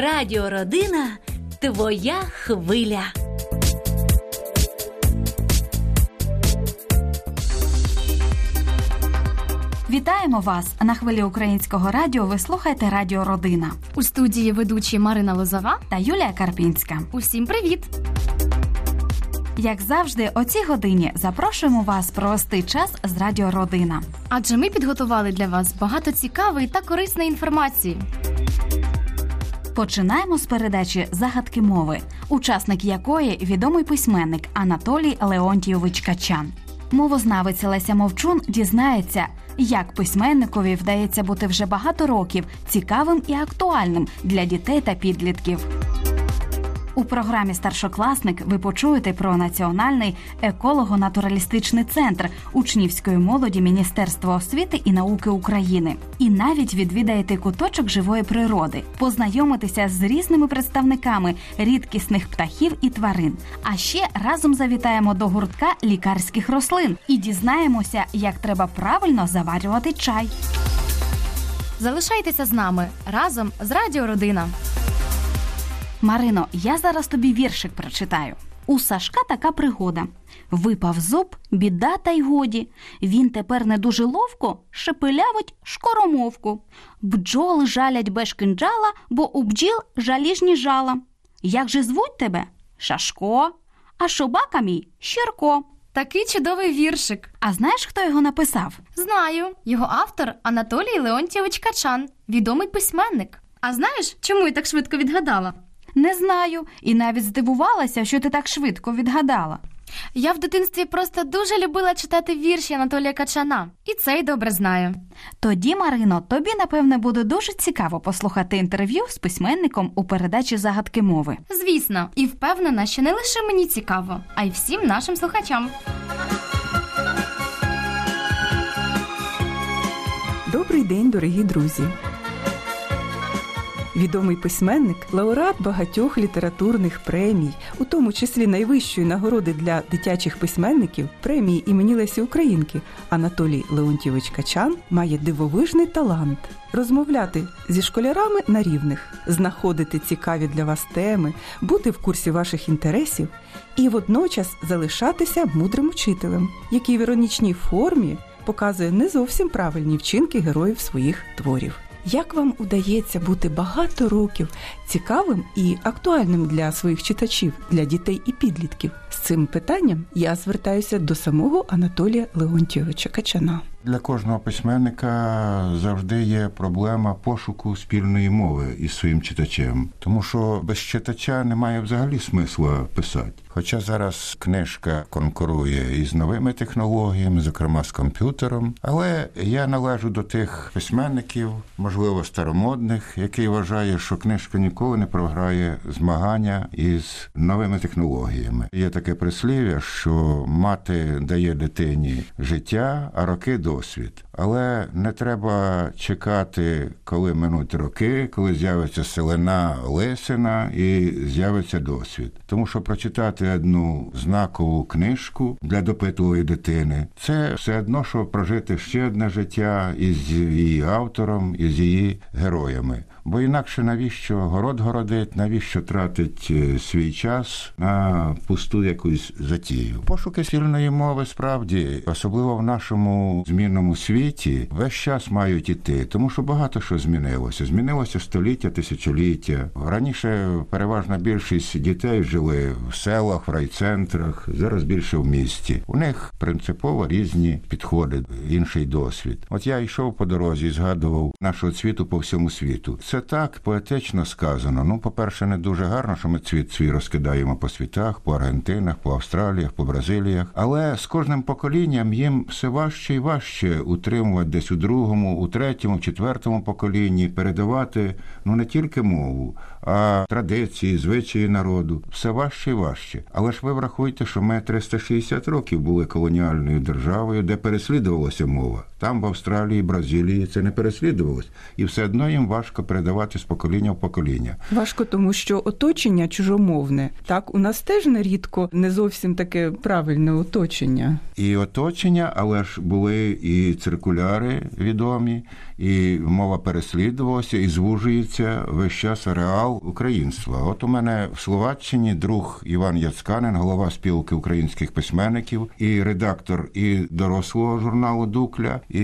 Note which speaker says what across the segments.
Speaker 1: Радіо Родина твоя хвиля.
Speaker 2: Вітаємо вас на хвилі українського радіо. Ви слухаєте Радіо Родина
Speaker 3: У студії ведучі Марина Лозова.
Speaker 2: та Юлія Карпінська.
Speaker 3: Усім привіт!
Speaker 2: Як завжди, о цій годині запрошуємо вас провести час з Радіо Родина.
Speaker 3: Адже ми підготували для вас багато цікавої та корисної інформації.
Speaker 2: Починаємо з передачі загадки мови, учасник якої відомий письменник Анатолій Леонтійович Качан. Мовознавець Леся Мовчун дізнається, як письменникові вдається бути вже багато років цікавим і актуальним для дітей та підлітків. У програмі Старшокласник ви почуєте про національний еколого-натуралістичний центр учнівської молоді Міністерства освіти і науки України. І навіть відвідаєте куточок живої природи, познайомитися з різними представниками рідкісних птахів і тварин. А ще разом завітаємо до гуртка лікарських рослин і дізнаємося, як треба правильно заварювати чай.
Speaker 3: Залишайтеся з нами разом з Радіо Родина.
Speaker 2: Марино, я зараз тобі віршик прочитаю. У Сашка така пригода. Випав зуб, біда та й годі. Він тепер не дуже ловко шепелявить шкоромовку. Бджоли жалять без кинджала, бо у бджіл жаліжні жала. Як же звуть тебе? Шашко, а шобака мій Щірко.
Speaker 3: Такий чудовий віршик.
Speaker 2: А знаєш, хто його написав?
Speaker 3: Знаю, його автор Анатолій Леонтійович Качан, відомий письменник. А знаєш, чому я так швидко відгадала?
Speaker 2: Не знаю, і навіть здивувалася, що ти так швидко відгадала.
Speaker 3: Я в дитинстві просто дуже любила читати вірші Анатолія Качана, і цей добре знаю.
Speaker 2: Тоді, Марино, тобі напевне буде дуже цікаво послухати інтерв'ю з письменником у передачі загадки мови.
Speaker 3: Звісно, і впевнена, що не лише мені цікаво, а й всім нашим слухачам.
Speaker 4: Добрий день, дорогі друзі! Відомий письменник, лауреат багатьох літературних премій, у тому числі найвищої нагороди для дитячих письменників премії імені Лесі Українки Анатолій Леонтьєвич Качан має дивовижний талант розмовляти зі школярами на рівних, знаходити цікаві для вас теми, бути в курсі ваших інтересів і водночас залишатися мудрим учителем, який в іронічній формі показує не зовсім правильні вчинки героїв своїх творів. Як вам удається бути багато років цікавим і актуальним для своїх читачів, для дітей і підлітків? З цим питанням я звертаюся до самого Анатолія Леонтьєвича Качана.
Speaker 5: Для кожного письменника завжди є проблема пошуку спільної мови із своїм читачем, тому що без читача немає взагалі смисла писати. Хоча зараз книжка конкурує із новими технологіями, зокрема з комп'ютером, але я належу до тих письменників, можливо, старомодних, які вважає, що книжка ніколи не програє змагання із новими технологіями. Є таке прислів'я, що мати дає дитині життя, а роки досвід. Але не треба чекати, коли минуть роки, коли з'явиться селена Лесина і з'явиться досвід. Тому що прочитати одну знакову книжку для допитливої дитини це все одно, що прожити ще одне життя із її автором, із її героями. Бо інакше навіщо город городить, навіщо тратить е, свій час на пусту якусь затію? Пошуки спільної мови справді, особливо в нашому змінному світі, весь час мають іти, тому що багато що змінилося. Змінилося століття, тисячоліття. Раніше переважна більшість дітей жили в селах, в райцентрах, зараз більше в місті. У них принципово різні підходи, інший досвід. От я йшов по дорозі згадував нашу цвіту по всьому світу. Це так поетично сказано. Ну, по-перше, не дуже гарно, що ми цвіт свій розкидаємо по світах, по Аргентинах, по Австраліях, по Бразиліях. Але з кожним поколінням їм все важче і важче утримувати десь у другому, у третьому, четвертому поколінні, передавати ну не тільки мову, а традиції, звичаї народу. Все важче і важче. Але ж ви врахуйте, що ми 360 років були колоніальною державою, де переслідувалася мова. Там в Австралії, Бразилії це не переслідувалось, і все одно їм важко передавати передавати з покоління в покоління.
Speaker 4: Важко, тому що оточення чужомовне. Так, у нас теж нерідко не зовсім таке правильне оточення.
Speaker 5: І оточення, але ж були і циркуляри відомі, і мова переслідувалася, і звужується весь час ареал українства. От у мене в Словаччині друг Іван Яцканин, голова спілки українських письменників, і редактор і дорослого журналу Дукля, і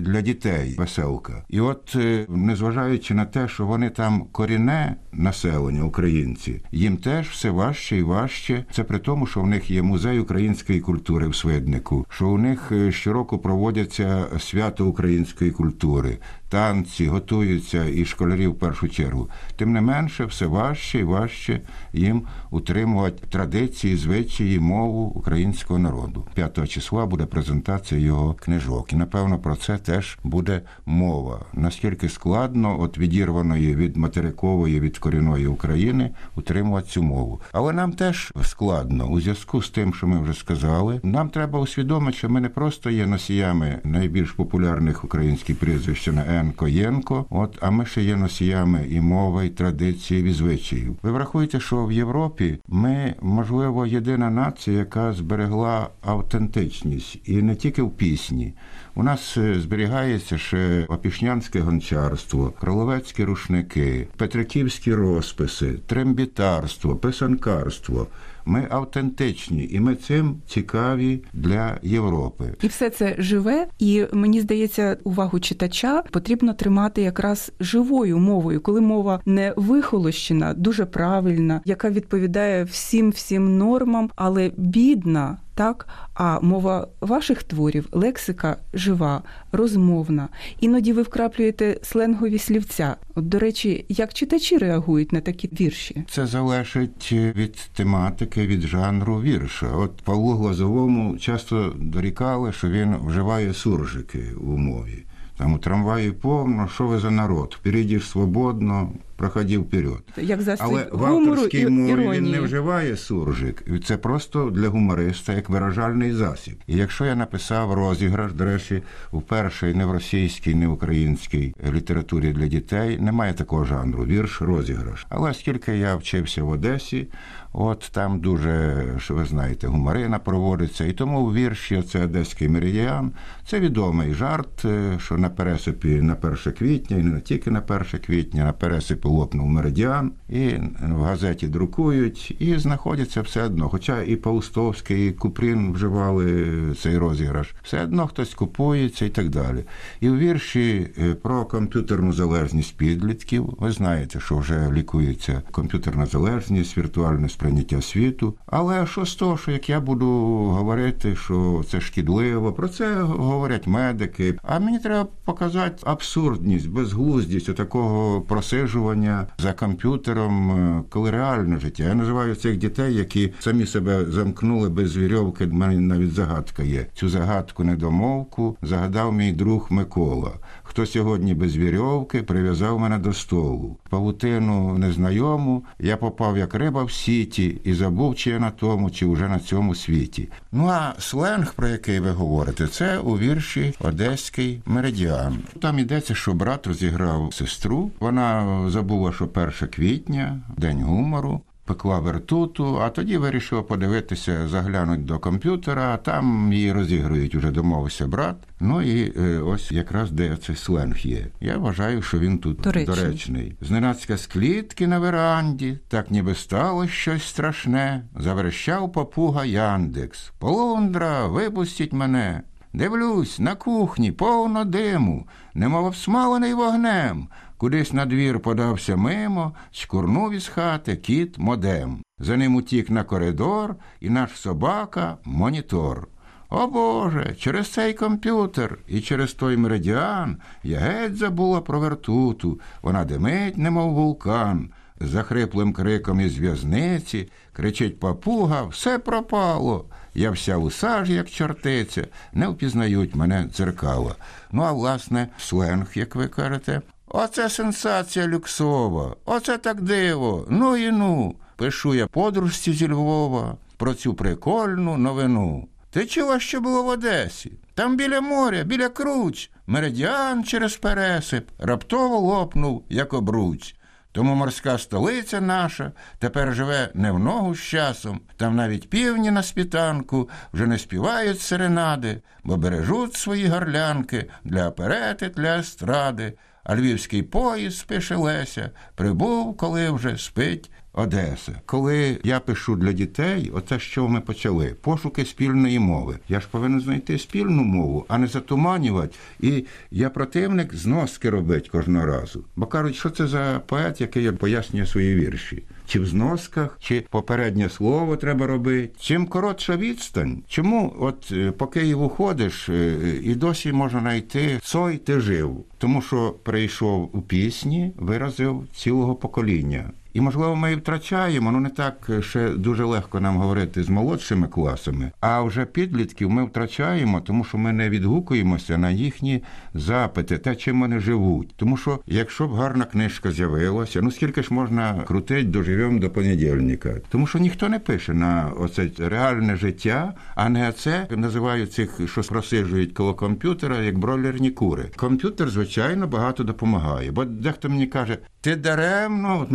Speaker 5: для дітей веселка. І от, е, незважаючи на те, що вони там корінне населення, українці, їм теж все важче і важче. Це при тому, що в них є музей української культури в Свиднику, що у них е, щороку проводяться свято української культури, танці, готуються і школярі в першу чергу. Тим не менше, все важче і важче їм утримувати традиції, звичаї, мову українського народу. 5 числа буде презентація його книжок, і напевно про це теж буде мова. Наскільки складно, от відірваної від материкової від корінної України, утримувати цю мову. Але нам теж складно у зв'язку з тим, що ми вже сказали. Нам треба усвідомити, що ми не просто є носіями найбільш популярних українських прізвищ на Н. Коєнко, от а ми ще є носіями і мови, і традиції, і звичаїв. Ви врахуєте, що в Європі ми, можливо, єдина нація, яка зберегла автентичність і не тільки в пісні. У нас е, зберігається ще опішнянське гончарство, кроловецькі рушники, петриківські розписи, трембітарство, писанкарство. Ми автентичні, і ми цим цікаві для Європи.
Speaker 4: І все це живе, і мені здається, увагу читача потрібно тримати якраз живою мовою, коли мова не вихолощена, дуже правильна, яка відповідає всім всім нормам, але бідна. Так, а мова ваших творів, лексика жива, розмовна. Іноді ви вкраплюєте сленгові слівця. От, до речі, як читачі реагують на такі вірші?
Speaker 5: Це залежить від тематики, від жанру вірша. От Павлу Глазовому часто дорікали, що він вживає суржики у мові. Там у трамваї повно, що ви за народ? Впереді свободно, проходив вперед.
Speaker 4: Як за
Speaker 5: Але в авторській мові він не вживає суржик. Це просто для гумориста як виражальний засіб. І якщо я написав розіграш, до речі, вперше не в російській, не в українській літературі для дітей немає такого жанру вірш, розіграш. Але оскільки я вчився в Одесі, от там дуже, що ви знаєте, гуморина проводиться, і тому в вірші це Одеський меридіан. Це відомий жарт, е, що на пересипі на 1 квітня, і не тільки на 1 квітня, на пересипі лопнув меридіан, і в газеті друкують, і знаходяться все одно. Хоча і Паустовський, і Купрін вживали цей розіграш, все одно хтось купується і так далі. І в вірші е, про комп'ютерну залежність підлітків, ви знаєте, що вже лікується комп'ютерна залежність, віртуальне сприйняття світу. Але що з того, що як я буду говорити, що це шкідливо, про це говорять медики. А мені треба показати абсурдність, безглуздість такого просижування за комп'ютером, е, коли реальне життя. Я називаю цих дітей, які самі себе замкнули без вірьовки. В мене навіть загадка є. Цю загадку недомовку загадав мій друг Микола. Хто сьогодні без вірьовки прив'язав мене до столу. Павутину незнайому я попав як риба в сіті і забув, чи я на тому, чи вже на цьому світі. Ну а сленг, про який ви говорите, це у вірші Одеський меридіан. Там йдеться, що брат розіграв сестру. Вона забула, що 1 квітня, день гумору пекла вертуту, а тоді вирішила подивитися, заглянути до комп'ютера, а там її розігрують, уже домовився брат. Ну і е, ось якраз де цей сленг є. Я вважаю, що він тут
Speaker 4: Доречний.
Speaker 5: доречний. Зненацька з клітки на веранді, так ніби стало щось страшне. Заверещав папуга Яндекс. Полундра, випустіть мене. Дивлюсь, на кухні повно диму, немов обсмалений вогнем. Кудись на двір подався мимо, шкурнув із хати кіт модем. За ним утік на коридор і наш собака монітор. О Боже, через цей комп'ютер і через той меридіан я геть забула про вертуту. Вона димить, немов вулкан. З захриплим криком із в'язниці кричить папуга, все пропало. Я вся у сажі, як чортиця, не впізнають мене дзеркала. Ну, а власне, сленг, як ви кажете. Оце сенсація люксова, оце так диво. Ну і ну. Пишу я подружці зі Львова про цю прикольну новину. Ти чула, що було в Одесі? Там біля моря, біля круч, меридіан через пересип раптово лопнув, як обруч. Тому морська столиця наша тепер живе не в ногу з часом, там навіть півні на спітанку вже не співають серенади, бо бережуть свої горлянки для оперети, для естради. А львівський поїзд, пише Леся, прибув, коли вже спить Одеса. Коли я пишу для дітей, оце що ми почали, пошуки спільної мови. Я ж повинен знайти спільну мову, а не затуманювати. І я противник зноски робить кожного разу. Бо кажуть, що це за поет, який пояснює свої вірші. Чи в зносках, чи попереднє слово треба робити. Чим коротша відстань, чому от е, по Києву ходиш е, і досі можна знайти цой ти жив, тому що прийшов у пісні, виразив цілого покоління. І, можливо, ми і втрачаємо, ну не так ще дуже легко нам говорити з молодшими класами. А вже підлітків ми втрачаємо, тому що ми не відгукуємося на їхні запити, те, чим вони живуть. Тому що, якщо б гарна книжка з'явилася, ну скільки ж можна крутить, доживемо до понедільника. Тому що ніхто не пише на оце реальне життя, а не це називають цих, що просиджують коло комп'ютера, як бройлерні кури. Комп'ютер, звичайно, багато допомагає. Бо дехто мені каже, ти даремно, от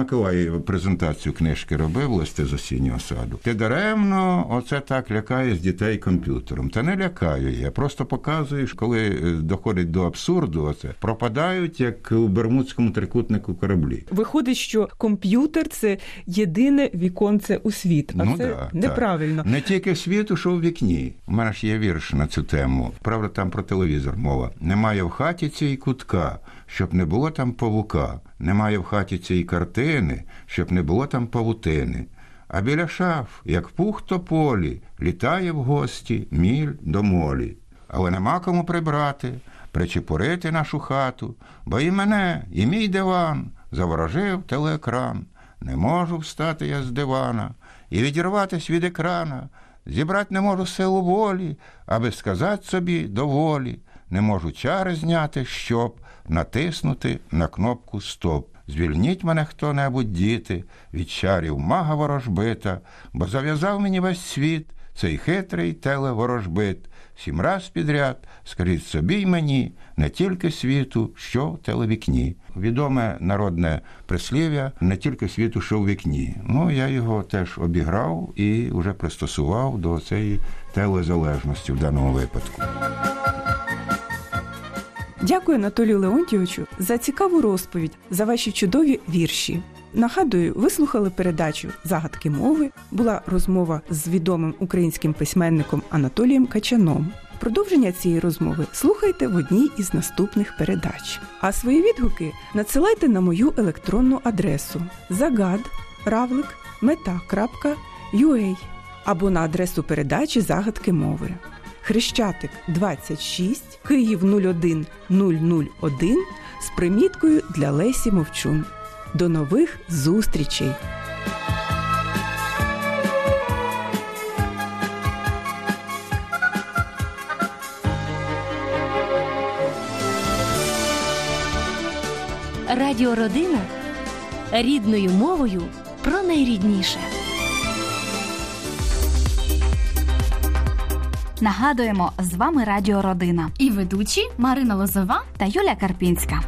Speaker 5: Презентацію книжки робив листи з осіннього саду. Ти даремно оце так лякаєш дітей комп'ютером. Та не лякаю я. Просто показуєш, коли е, доходить до абсурду, оце пропадають як у Бермудському трикутнику кораблі.
Speaker 4: Виходить, що комп'ютер це єдине віконце у світ, а
Speaker 5: ну,
Speaker 4: це
Speaker 5: да,
Speaker 4: неправильно.
Speaker 5: Так. Не тільки світу, що в вікні. У мене ж є вірш на цю тему. Правда, там про телевізор мова. Немає в хаті цієї кутка, щоб не було там павука. Немає в хаті цієї картини, щоб не було там павутини. А біля шаф, як пух тополі, літає в гості міль до молі. Але нема кому прибрати, причепурити нашу хату, бо і мене, і мій диван заворожив телеекран. Не можу встати я з дивана і відірватись від екрана. Зібрати не можу силу волі, аби сказати собі доволі. Не можу чари зняти, щоб натиснути на кнопку Стоп. Звільніть мене хто-небудь, діти, від чарів мага ворожбита, бо зав'язав мені весь світ цей хитрий телеворожбит. Сім раз підряд, скажіть собі й мені, не тільки світу, що в телевікні. Відоме народне прислів'я не тільки світу, що в вікні. Ну, я його теж обіграв і вже пристосував до цієї телезалежності в даному випадку.
Speaker 4: Дякую Анатолію Леонтійовичу за цікаву розповідь, за ваші чудові вірші. Нагадую, ви слухали передачу Загадки мови. Була розмова з відомим українським письменником Анатолієм Качаном. Продовження цієї розмови слухайте в одній із наступних передач. А свої відгуки надсилайте на мою електронну адресу загад.равлик.мета.ua або на адресу передачі Загадки мови. Хрещатик 26, Київ 01 001 з приміткою для Лесі Мовчун. До нових зустрічей!
Speaker 1: Радіо Родина рідною мовою про найрідніше.
Speaker 2: Нагадуємо, з вами Радіо Родина
Speaker 3: І ведучі Марина Лозова.
Speaker 2: та Юля Карпінська.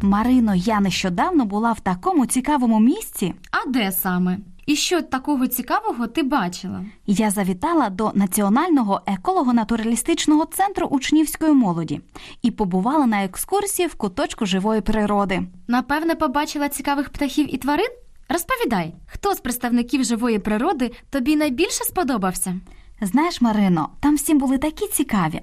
Speaker 2: Марино, я нещодавно була в такому цікавому місці.
Speaker 3: А де саме? І що такого цікавого ти бачила?
Speaker 2: Я завітала до Національного еколого-натуралістичного центру учнівської молоді і побувала на екскурсії в куточку живої природи.
Speaker 3: Напевне, побачила цікавих птахів і тварин? Розповідай, хто з представників живої природи тобі найбільше сподобався?
Speaker 2: Знаєш, Марино, там всім були такі цікаві.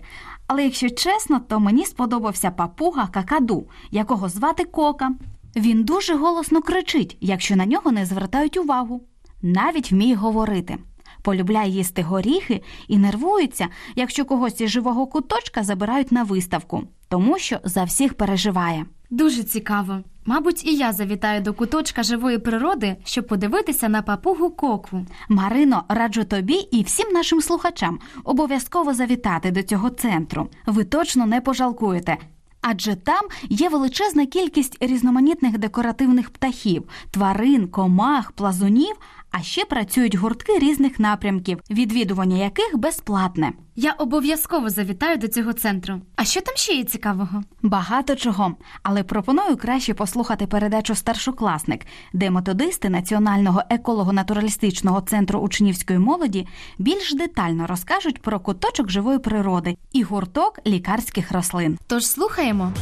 Speaker 2: Але якщо чесно, то мені сподобався папуга какаду, якого звати Кока. Він дуже голосно кричить, якщо на нього не звертають увагу. Навіть вміє говорити. Полюбляє їсти горіхи і нервується, якщо когось із живого куточка забирають на виставку, тому що за всіх переживає.
Speaker 3: Дуже цікаво. Мабуть, і я завітаю до куточка живої природи, щоб подивитися на папугу кокву.
Speaker 2: Марино, раджу тобі і всім нашим слухачам обов'язково завітати до цього центру. Ви точно не пожалкуєте. Адже там є величезна кількість різноманітних декоративних птахів, тварин, комах, плазунів, А ще працюють гуртки різних напрямків, відвідування яких безплатне.
Speaker 3: Я обов'язково завітаю до цього центру. А що там ще є цікавого?
Speaker 2: Багато чого, але пропоную краще послухати передачу Старшокласник, де методисти Національного еколого-натуралістичного центру учнівської молоді більш детально розкажуть про куточок живої природи і гурток лікарських рослин.
Speaker 3: Тож слухаємо.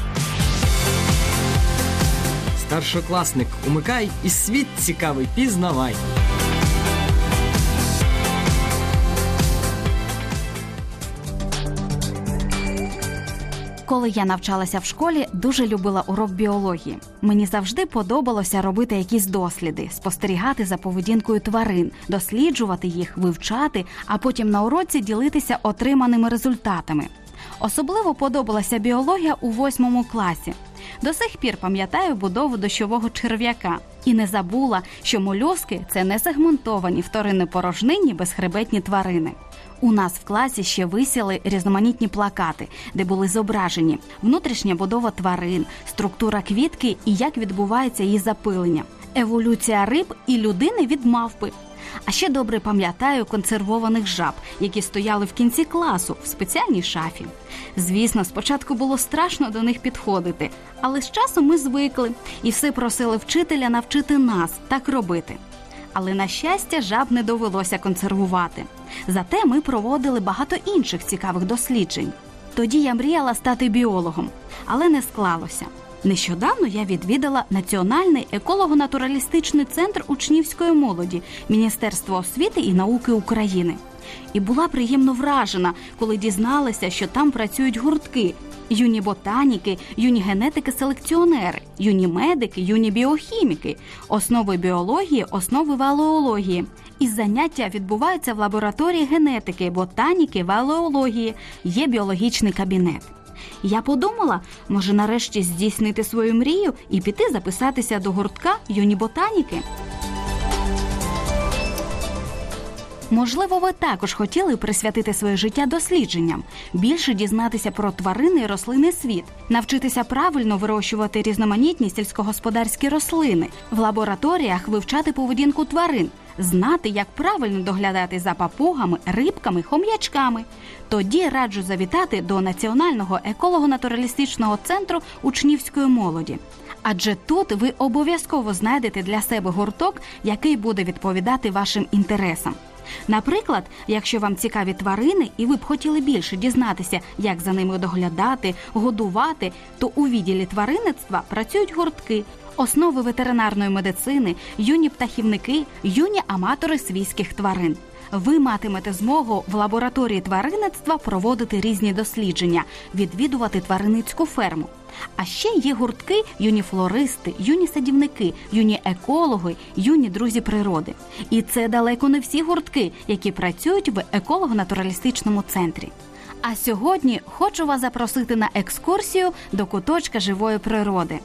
Speaker 6: Старшокласник, умикай і світ цікавий пізнавай.
Speaker 2: Коли я навчалася в школі, дуже любила урок біології. Мені завжди подобалося робити якісь досліди, спостерігати за поведінкою тварин, досліджувати їх, вивчати, а потім на уроці ділитися отриманими результатами. Особливо подобалася біологія у восьмому класі. До сих пір пам'ятаю будову дощового черв'яка і не забула, що мольоски це не сегментовані вторини порожнині безхребетні тварини. У нас в класі ще висіли різноманітні плакати, де були зображені внутрішня будова тварин, структура квітки і як відбувається її запилення, еволюція риб і людини від мавпи. А ще добре пам'ятаю консервованих жаб, які стояли в кінці класу в спеціальній шафі. Звісно, спочатку було страшно до них підходити, але з часом ми звикли і все просили вчителя навчити нас так робити. Але на щастя, жаб не довелося консервувати. Зате ми проводили багато інших цікавих досліджень. Тоді я мріяла стати біологом, але не склалося. Нещодавно я відвідала Національний еколого-натуралістичний центр учнівської молоді Міністерства освіти і науки України. І була приємно вражена, коли дізналася, що там працюють гуртки: юні ботаніки, юні генетики-селекціонери, юні медики, юні біохіміки, основи біології, основи валеології. І заняття відбуваються в лабораторії генетики, ботаніки, валеології. Є біологічний кабінет. Я подумала, може нарешті здійснити свою мрію і піти записатися до гуртка юні ботаніки. Можливо, ви також хотіли присвятити своє життя дослідженням, більше дізнатися про тварини і рослинний світ, навчитися правильно вирощувати різноманітні сільськогосподарські рослини, в лабораторіях вивчати поведінку тварин, знати, як правильно доглядати за папугами, рибками, хом'ячками. Тоді раджу завітати до Національного еколого-натуралістичного центру учнівської молоді. Адже тут ви обов'язково знайдете для себе гурток, який буде відповідати вашим інтересам. Наприклад, якщо вам цікаві тварини і ви б хотіли більше дізнатися, як за ними доглядати, годувати, то у відділі тваринництва працюють гуртки, основи ветеринарної медицини, юні птахівники, юні аматори свійських тварин. Ви матимете змогу в лабораторії тваринництва проводити різні дослідження, відвідувати тваринницьку ферму. А ще є гуртки юні флористи, юні садівники, юні екологи, юні друзі природи. І це далеко не всі гуртки, які працюють в еколого-натуралістичному центрі. А сьогодні хочу вас запросити на екскурсію до куточка живої природи.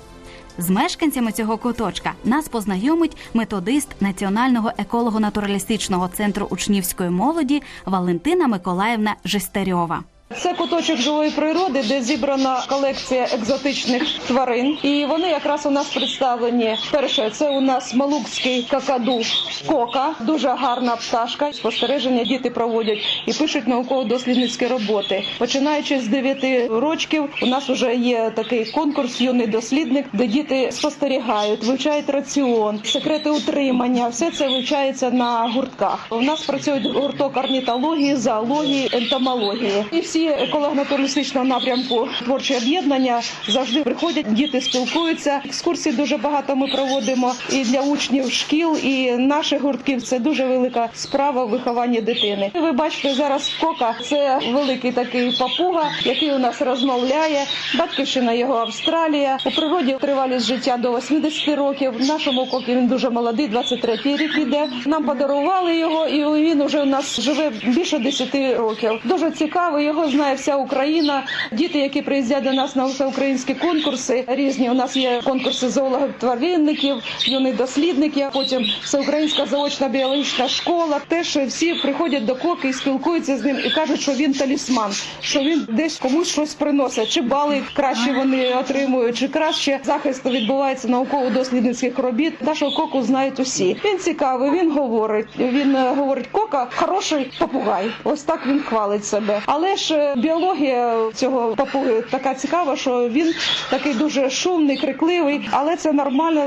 Speaker 2: З мешканцями цього куточка нас познайомить методист Національного еколого-натуралістичного центру учнівської молоді Валентина Миколаївна Жестерьова.
Speaker 7: Це куточок живої природи, де зібрана колекція екзотичних тварин, і вони якраз у нас представлені. Перше, це у нас малукський какаду кока, дуже гарна пташка. Спостереження діти проводять і пишуть науково-дослідницькі роботи. Починаючи з 9 років, у нас вже є такий конкурс юний дослідник, де діти спостерігають, вивчають раціон, секрети утримання. Все це вивчається на гуртках. У нас працюють гурток орнітології, зоології, ентомології. І всі еколого-натуралістичного напрямку творчі об'єднання завжди приходять, діти спілкуються. Екскурсій дуже багато ми проводимо і для учнів шкіл, і наших гуртків. Це дуже велика справа в вихованні дитини. Ви бачите зараз кока. Це великий такий папуга, який у нас розмовляє. Батьківщина його Австралія. У пригоді тривалість життя до 80 років. В нашому кокі він дуже молодий, 23 рік іде. Нам подарували його, і він уже у нас живе більше 10 років. Дуже цікавий. Його Його знає вся Україна. Діти, які приїздять до нас на всеукраїнські конкурси, різні. У нас є конкурси зоологів тваринників, юних дослідників, потім всеукраїнська заочна біологічна школа. Теж всі приходять до коки і спілкуються з ним і кажуть, що він талісман, що він десь комусь щось приносить, чи бали краще вони отримують, чи краще захист відбувається науково-дослідницьких робіт. Нашого коку знають усі. Він цікавий, він говорить. Він е, говорить, кока хороший попугай. Ось так він хвалить себе. Але ж біологія цього папуги така цікава, що він такий дуже шумний, крикливий, але це нормально.